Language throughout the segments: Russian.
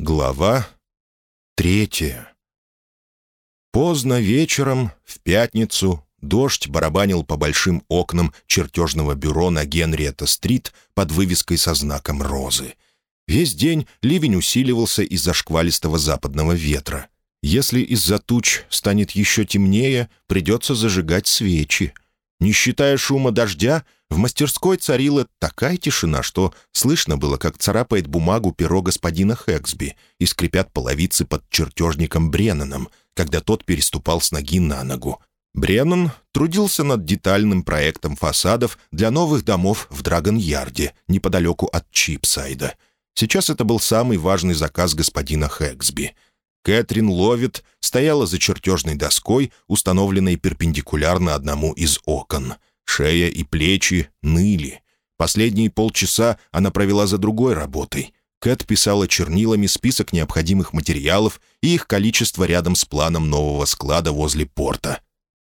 Глава третья. Поздно вечером, в пятницу, дождь барабанил по большим окнам чертежного бюро на Генриетта-стрит под вывеской со знаком розы. Весь день ливень усиливался из-за шквалистого западного ветра. Если из-за туч станет еще темнее, придется зажигать свечи. Не считая шума дождя, в мастерской царила такая тишина, что слышно было, как царапает бумагу перо господина Хэксби и скрипят половицы под чертежником Бреннаном, когда тот переступал с ноги на ногу. Бреннан трудился над детальным проектом фасадов для новых домов в Драгон-Ярде, неподалеку от Чипсайда. Сейчас это был самый важный заказ господина Хэксби. Кэтрин Ловит стояла за чертежной доской, установленной перпендикулярно одному из окон — Шея и плечи ныли. Последние полчаса она провела за другой работой. Кэт писала чернилами список необходимых материалов и их количество рядом с планом нового склада возле порта.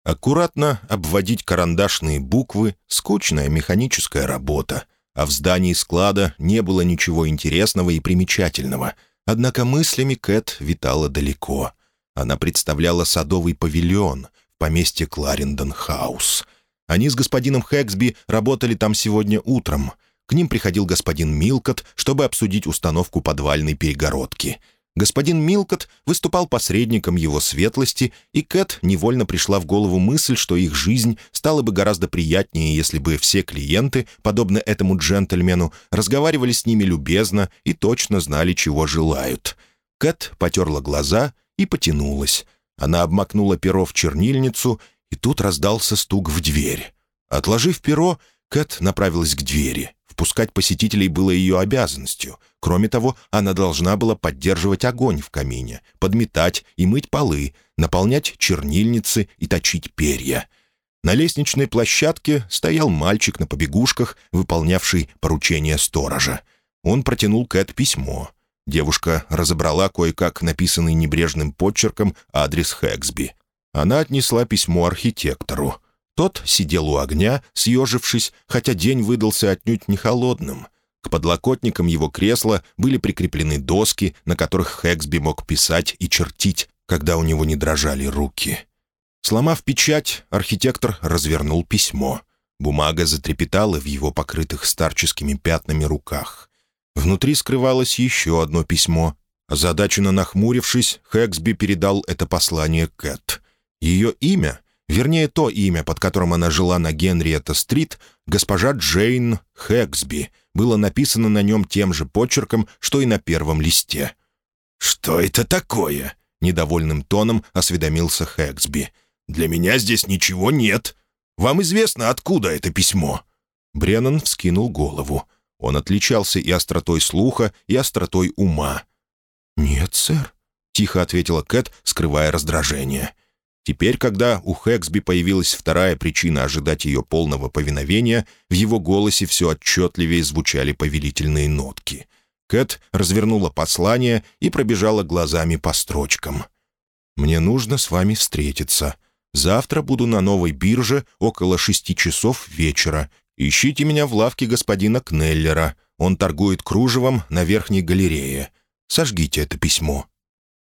Аккуратно обводить карандашные буквы — скучная механическая работа. А в здании склада не было ничего интересного и примечательного. Однако мыслями Кэт витала далеко. Она представляла садовый павильон в поместье Кларендон-хаус — они с господином Хэксби работали там сегодня утром. К ним приходил господин Милкот, чтобы обсудить установку подвальной перегородки. Господин Милкот выступал посредником его светлости, и Кэт невольно пришла в голову мысль, что их жизнь стала бы гораздо приятнее, если бы все клиенты, подобно этому джентльмену, разговаривали с ними любезно и точно знали, чего желают. Кэт потерла глаза и потянулась. Она обмакнула перо в чернильницу и тут раздался стук в дверь. Отложив перо, Кэт направилась к двери. Впускать посетителей было ее обязанностью. Кроме того, она должна была поддерживать огонь в камине, подметать и мыть полы, наполнять чернильницы и точить перья. На лестничной площадке стоял мальчик на побегушках, выполнявший поручение сторожа. Он протянул Кэт письмо. Девушка разобрала кое-как написанный небрежным подчерком адрес Хэксби. Она отнесла письмо архитектору. Тот сидел у огня, съежившись, хотя день выдался отнюдь не холодным. К подлокотникам его кресла были прикреплены доски, на которых Хэксби мог писать и чертить, когда у него не дрожали руки. Сломав печать, архитектор развернул письмо. Бумага затрепетала в его покрытых старческими пятнами руках. Внутри скрывалось еще одно письмо. Озадаченно нахмурившись, Хэксби передал это послание Кэт. Ее имя, вернее, то имя, под которым она жила на Генриетта-стрит, госпожа Джейн Хэксби, было написано на нем тем же почерком, что и на первом листе. «Что это такое?» — недовольным тоном осведомился Хэксби. «Для меня здесь ничего нет. Вам известно, откуда это письмо?» Бреннан вскинул голову. Он отличался и остротой слуха, и остротой ума. «Нет, сэр», — тихо ответила Кэт, скрывая раздражение. Теперь, когда у Хэксби появилась вторая причина ожидать ее полного повиновения, в его голосе все отчетливее звучали повелительные нотки. Кэт развернула послание и пробежала глазами по строчкам. «Мне нужно с вами встретиться. Завтра буду на новой бирже около шести часов вечера. Ищите меня в лавке господина Кнеллера. Он торгует кружевом на верхней галерее. Сожгите это письмо».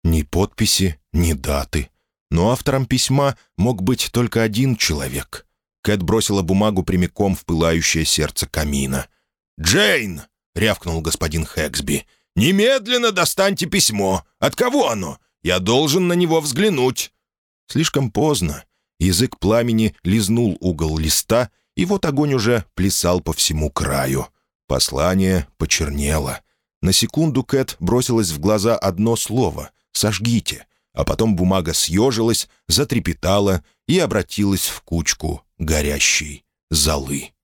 Ни подписи, ни даты но автором письма мог быть только один человек. Кэт бросила бумагу прямиком в пылающее сердце камина. «Джейн!» — рявкнул господин Хэксби. «Немедленно достаньте письмо! От кого оно? Я должен на него взглянуть!» Слишком поздно. Язык пламени лизнул угол листа, и вот огонь уже плясал по всему краю. Послание почернело. На секунду Кэт бросилось в глаза одно слово — «Сожгите» а потом бумага съежилась, затрепетала и обратилась в кучку горящей золы.